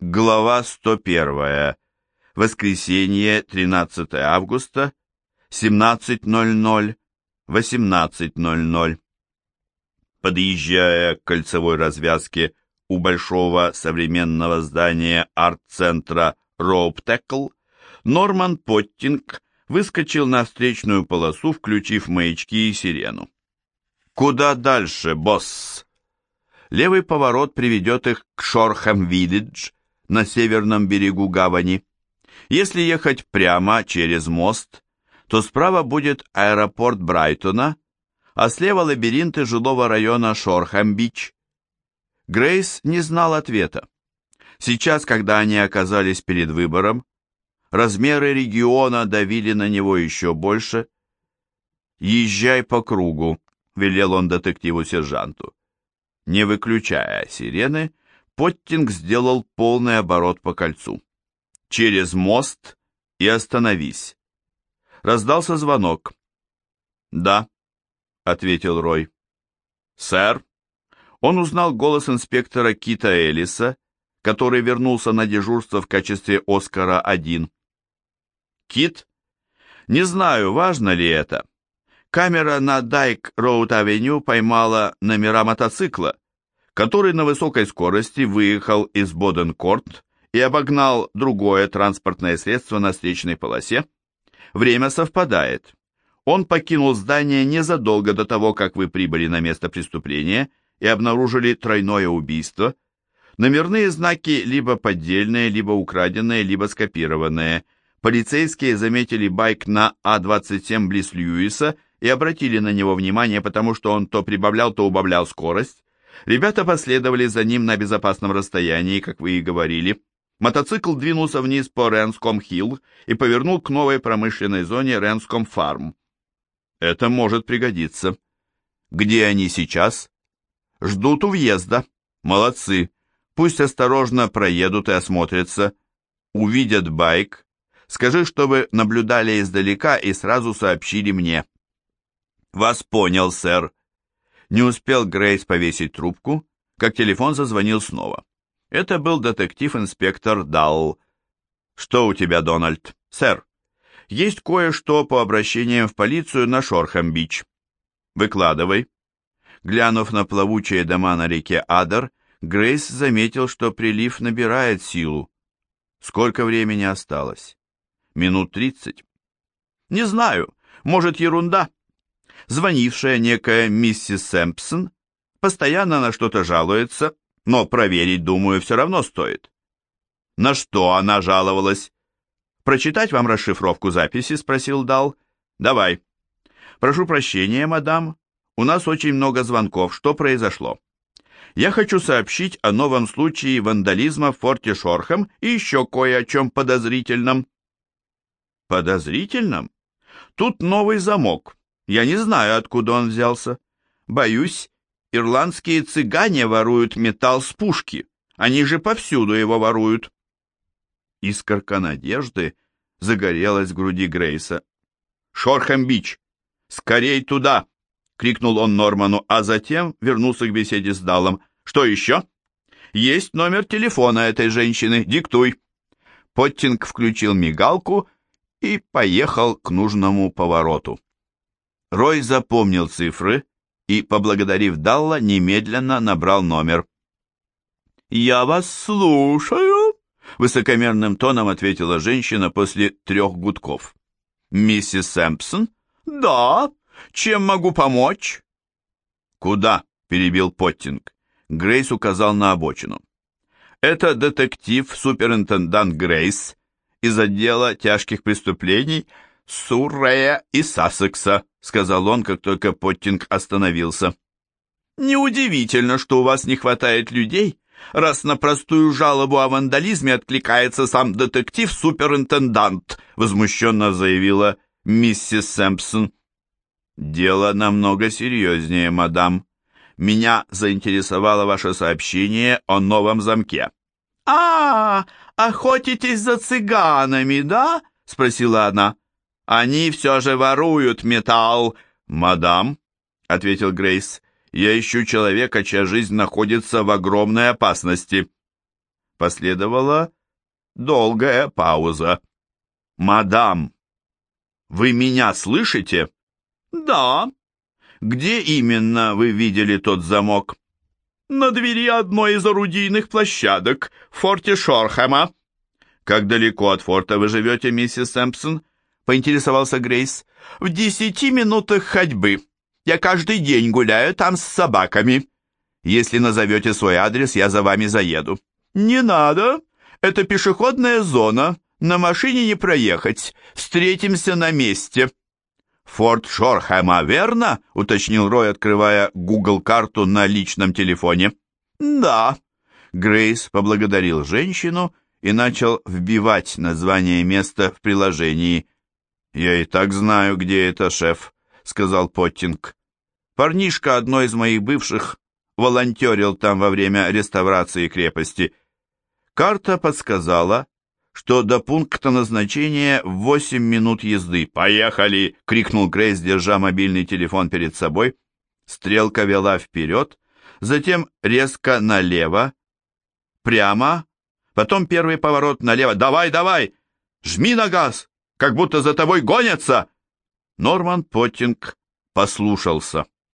Глава 101. Воскресенье, 13 августа, 17.00, 18.00. Подъезжая к кольцевой развязке у большого современного здания арт-центра Роуптекл, Норман Поттинг выскочил на встречную полосу, включив маячки и сирену. «Куда дальше, босс?» Левый поворот приведет их к Шорхэм-Виллидж, на северном берегу гавани. Если ехать прямо через мост, то справа будет аэропорт Брайтона, а слева лабиринты жилого района Шорхэм-Бич. Грейс не знал ответа. Сейчас, когда они оказались перед выбором, размеры региона давили на него еще больше. «Езжай по кругу», — велел он детективу-сержанту. Не выключая сирены, Поттинг сделал полный оборот по кольцу. Через мост и остановись. Раздался звонок. «Да», — ответил Рой. «Сэр?» Он узнал голос инспектора Кита Элиса, который вернулся на дежурство в качестве Оскара-1. «Кит? Не знаю, важно ли это. Камера на Дайк-Роуд-Авеню поймала номера мотоцикла, который на высокой скорости выехал из Боденкорт и обогнал другое транспортное средство на встречной полосе, время совпадает. Он покинул здание незадолго до того, как вы прибыли на место преступления и обнаружили тройное убийство. Номерные знаки либо поддельные, либо украденные, либо скопированные. Полицейские заметили байк на А-27 близ Льюиса и обратили на него внимание, потому что он то прибавлял, то убавлял скорость. Ребята последовали за ним на безопасном расстоянии, как вы и говорили. Мотоцикл двинулся вниз по Ренском-Хилл и повернул к новой промышленной зоне Ренском-Фарм. Это может пригодиться. Где они сейчас? Ждут у въезда. Молодцы. Пусть осторожно проедут и осмотрятся. Увидят байк. Скажи, чтобы наблюдали издалека и сразу сообщили мне. Вас понял, сэр. Не успел Грейс повесить трубку, как телефон зазвонил снова. Это был детектив-инспектор Далл. «Что у тебя, Дональд?» «Сэр, есть кое-что по обращениям в полицию на Шорхэм-Бич». «Выкладывай». Глянув на плавучие дома на реке Адер, Грейс заметил, что прилив набирает силу. Сколько времени осталось? Минут тридцать. «Не знаю, может, ерунда», звонившая некая миссис Сэмпсон, постоянно на что-то жалуется, но проверить, думаю, все равно стоит. На что она жаловалась? Прочитать вам расшифровку записи, спросил Дал. Давай. Прошу прощения, мадам, у нас очень много звонков. Что произошло? Я хочу сообщить о новом случае вандализма в форте Шорхам и еще кое о чем подозрительном. Подозрительном? Тут новый замок. Я не знаю, откуда он взялся. Боюсь, ирландские цыгане воруют металл с пушки. Они же повсюду его воруют. Искорка надежды загорелась в груди Грейса. «Шорхэм-Бич! Скорей туда!» — крикнул он Норману, а затем вернулся к беседе с Далом. «Что еще?» «Есть номер телефона этой женщины. Диктуй». Поттинг включил мигалку и поехал к нужному повороту. Рой запомнил цифры и, поблагодарив Далла, немедленно набрал номер. «Я вас слушаю», — высокомерным тоном ответила женщина после трех гудков. «Миссис Сэмпсон?» «Да. Чем могу помочь?» «Куда?» — перебил Поттинг. Грейс указал на обочину. «Это детектив, суперинтендант Грейс из отдела тяжких преступлений Суррея и Сассекса», — сказал он, как только Поттинг остановился. «Неудивительно, что у вас не хватает людей, раз на простую жалобу о вандализме откликается сам детектив-суперинтендант», — возмущенно заявила миссис Сэмпсон. «Дело намного серьезнее, мадам. Меня заинтересовало ваше сообщение о новом замке». «А, охотитесь за цыганами, да?» — спросила она. Они все же воруют металл, мадам, — ответил Грейс. Я ищу человека, чья жизнь находится в огромной опасности. Последовала долгая пауза. «Мадам, вы меня слышите?» «Да». «Где именно вы видели тот замок?» «На двери одной из орудийных площадок в форте Шорхэма». «Как далеко от форта вы живете, миссис Сэмпсон?» — поинтересовался Грейс. «В десяти минутах ходьбы. Я каждый день гуляю там с собаками. Если назовете свой адрес, я за вами заеду». «Не надо. Это пешеходная зона. На машине не проехать. Встретимся на месте». «Форт Шорхэма, верно?» — уточнил Рой, открывая Google-карту на личном телефоне. «Да». Грейс поблагодарил женщину и начал вбивать название места в приложении. «Я и так знаю, где это, шеф», — сказал Поттинг. «Парнишка одной из моих бывших волонтерил там во время реставрации крепости. Карта подсказала, что до пункта назначения 8 минут езды. «Поехали!» — крикнул Грейс, держа мобильный телефон перед собой. Стрелка вела вперед, затем резко налево, прямо, потом первый поворот налево. «Давай, давай! Жми на газ! Как будто за тобой гонятся!» Норман Поттинг послушался.